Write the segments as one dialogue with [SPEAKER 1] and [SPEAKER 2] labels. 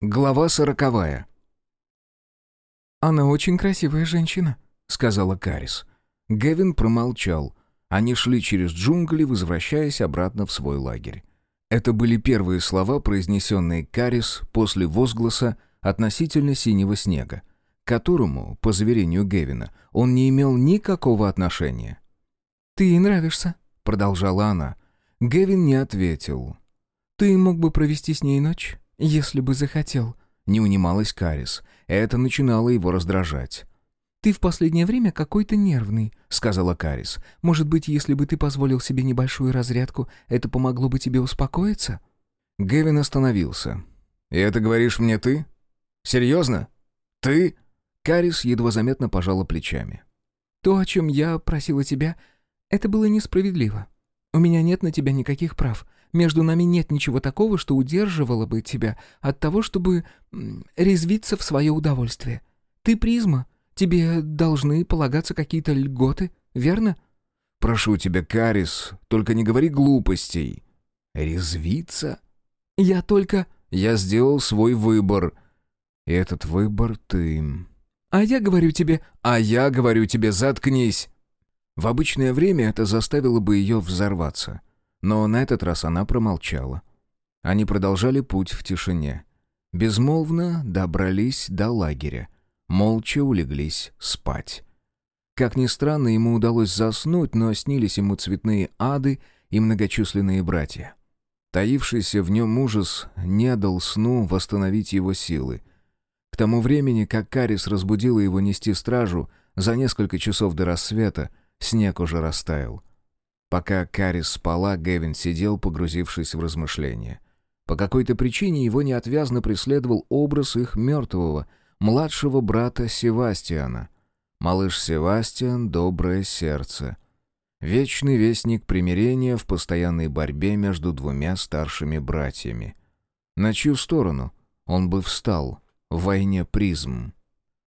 [SPEAKER 1] Глава сороковая.
[SPEAKER 2] «Она очень красивая женщина», — сказала Карис.
[SPEAKER 1] Гевин промолчал. Они шли через джунгли, возвращаясь обратно в свой лагерь. Это были первые слова, произнесенные Карис после возгласа относительно синего снега, к которому, по заверению Гевина, он не имел никакого отношения.
[SPEAKER 2] «Ты ей нравишься», — продолжала она. Гевин не ответил. «Ты мог бы провести с ней ночь?» «Если бы захотел», — не унималась Карис. Это начинало его раздражать. «Ты в последнее время какой-то нервный», — сказала Карис. «Может быть, если бы ты позволил себе небольшую разрядку, это помогло бы тебе успокоиться?»
[SPEAKER 1] Гевин остановился. «И это говоришь мне ты? Серьезно? Ты?» Карис едва заметно пожала плечами.
[SPEAKER 2] «То, о чем я просила тебя, это было несправедливо. У меня нет на тебя никаких прав. Между нами нет ничего такого, что удерживало бы тебя от того, чтобы резвиться в свое удовольствие. Ты призма, тебе должны полагаться какие-то льготы, верно?»
[SPEAKER 1] «Прошу тебя, Карис, только не говори глупостей». «Резвиться?»
[SPEAKER 2] «Я только...»
[SPEAKER 1] «Я сделал свой выбор. И этот выбор ты...»
[SPEAKER 2] «А я говорю тебе...»
[SPEAKER 1] «А я говорю тебе, заткнись!» В обычное время это заставило бы ее взорваться. Но на этот раз она промолчала. Они продолжали путь в тишине. Безмолвно добрались до лагеря. Молча улеглись спать. Как ни странно, ему удалось заснуть, но снились ему цветные ады и многочисленные братья. Таившийся в нем ужас не дал сну восстановить его силы. К тому времени, как Карис разбудила его нести стражу, за несколько часов до рассвета снег уже растаял. Пока Карис спала, Гевин сидел, погрузившись в размышления. По какой-то причине его неотвязно преследовал образ их мертвого, младшего брата Севастиана. Малыш Севастиан — доброе сердце. Вечный вестник примирения в постоянной борьбе между двумя старшими братьями. На чью сторону он бы встал в войне призм?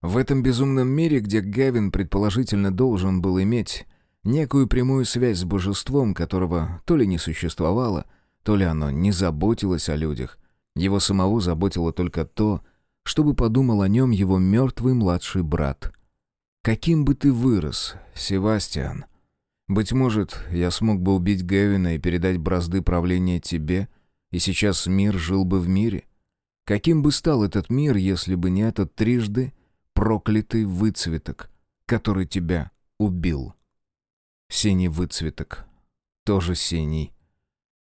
[SPEAKER 1] В этом безумном мире, где Гевин предположительно должен был иметь некую прямую связь с божеством, которого то ли не существовало, то ли оно не заботилось о людях. Его самого заботило только то, чтобы подумал о нем его мертвый младший брат. «Каким бы ты вырос, Севастиан? Быть может, я смог бы убить Гевина и передать бразды правления тебе, и сейчас мир жил бы в мире? Каким бы стал этот мир, если бы не этот трижды проклятый выцветок, который тебя убил?» Синий выцветок. Тоже синий.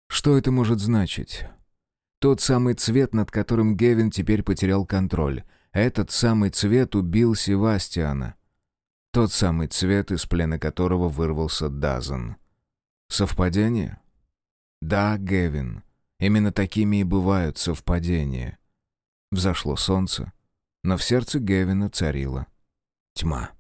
[SPEAKER 1] Что это может значить? Тот самый цвет, над которым Гевин теперь потерял контроль. Этот самый цвет убил Севастиана. Тот самый цвет, из плена которого вырвался Дазан. Совпадение? Да, Гевин. Именно такими и бывают совпадения. Взошло солнце, но в сердце Гевина царила тьма.